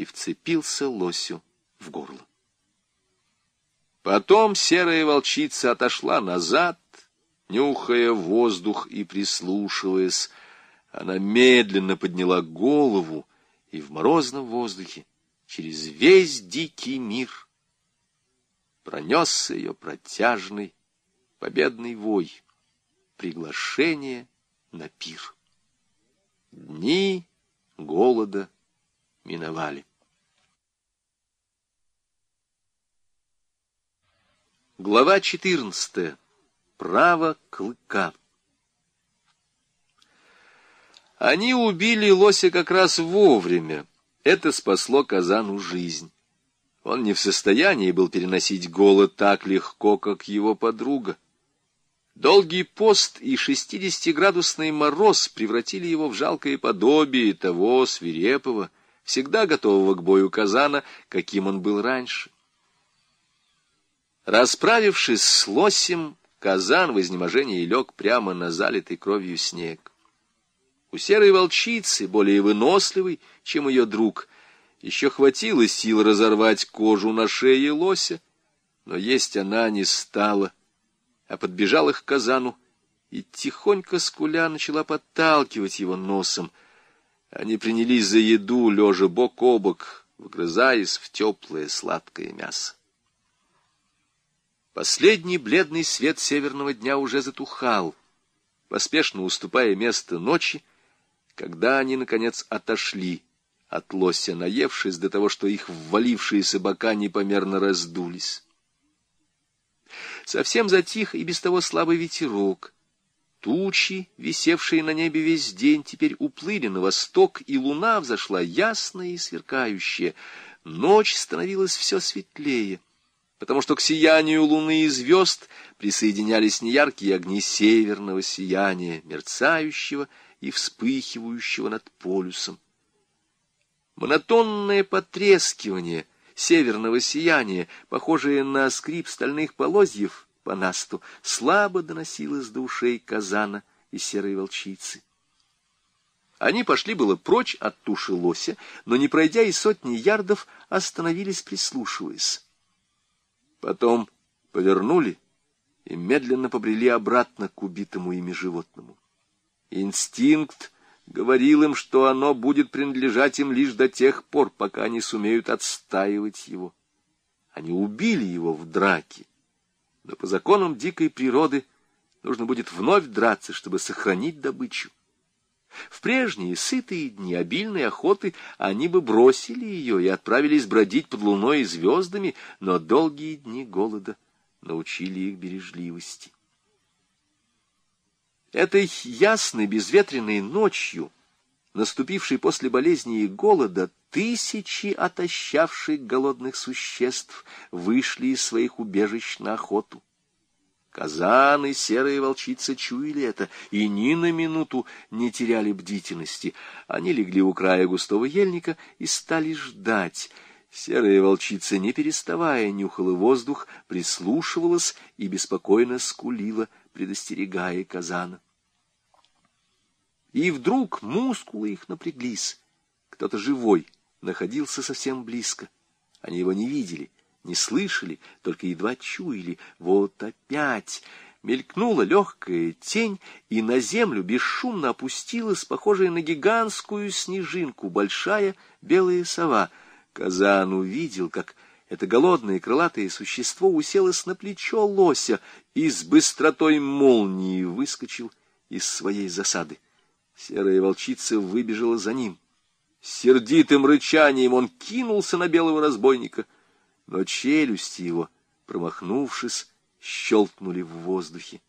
и вцепился лосю в горло. Потом серая волчица отошла назад, нюхая воздух и прислушиваясь. Она медленно подняла голову, и в морозном воздухе через весь дикий мир пронесся ее протяжный победный вой, приглашение на пир. Дни голода миновали. Глава 14. Право клыка. Они убили лося как раз вовремя. Это спасло Казану жизнь. Он не в состоянии был переносить голод так легко, как его подруга. Долгий пост и шестидесятиградусный мороз превратили его в жалкое подобие того свирепого, всегда готового к бою казана, каким он был раньше. Расправившись с лосем, казан в изнеможении лег прямо на залитый кровью снег. У серой волчицы, более выносливой, чем ее друг, еще хватило сил разорвать кожу на шее лося, но есть она не стала, а подбежала к казану и тихонько скуля начала подталкивать его носом. Они принялись за еду, лежа бок о бок, вгрызаясь в теплое сладкое мясо. Последний бледный свет северного дня уже затухал, поспешно уступая место ночи, когда они, наконец, отошли от лося, наевшись до того, что их ввалившиеся бока непомерно раздулись. Совсем затих и без того слабый ветерок. Тучи, висевшие на небе весь день, теперь уплыли на восток, и луна взошла ясная и сверкающая. Ночь становилась все светлее потому что к сиянию луны и звезд присоединялись неяркие огни северного сияния, мерцающего и вспыхивающего над полюсом. Монотонное потрескивание северного сияния, похожее на скрип стальных полозьев по насту, слабо доносилось до ушей казана и серой волчицы. Они пошли было прочь от туши лося, но, не пройдя и сотни ярдов, остановились, прислушиваясь. Потом повернули и медленно побрели обратно к убитому ими животному. Инстинкт говорил им, что оно будет принадлежать им лишь до тех пор, пока они сумеют отстаивать его. Они убили его в драке, но по законам дикой природы нужно будет вновь драться, чтобы сохранить добычу. В прежние сытые дни обильной охоты они бы бросили ее и отправились бродить под луной и звездами, но долгие дни голода научили их бережливости. Этой ясной безветренной ночью, наступившей после болезни и голода, тысячи отощавших голодных существ вышли из своих убежищ на охоту. Казан и серая волчица чуяли это и ни на минуту не теряли бдительности. Они легли у края густого ельника и стали ждать. Серая волчица, не переставая, нюхала воздух, прислушивалась и беспокойно скулила, предостерегая казана. И вдруг мускулы их напряглись. Кто-то живой находился совсем близко. Они его не видели — не слышали, только едва чуяли. Вот опять мелькнула легкая тень, и на землю бесшумно опустилась, похожая на гигантскую снежинку, большая белая сова. Казан увидел, как это голодное крылатое существо уселось на плечо лося и с быстротой молнии выскочил из своей засады. Серая волчица выбежала за ним. сердитым рычанием он кинулся на белого разбойника — но челюсти его, промахнувшись, щелкнули в воздухе.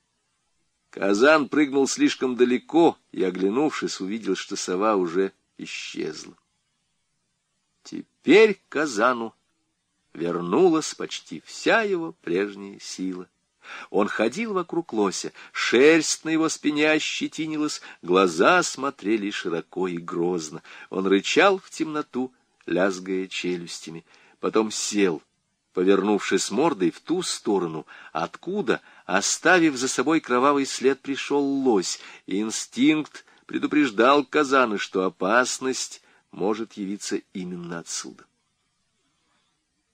Казан прыгнул слишком далеко и, оглянувшись, увидел, что сова уже исчезла. Теперь Казану вернулась почти вся его прежняя сила. Он ходил вокруг лося, шерсть на его спине ощетинилась, глаза смотрели широко и грозно. Он рычал в темноту, лязгая челюстями. Потом сел, повернувшись мордой в ту сторону, откуда, оставив за собой кровавый след, пришел лось. Инстинкт предупреждал казаны, что опасность может явиться именно отсюда.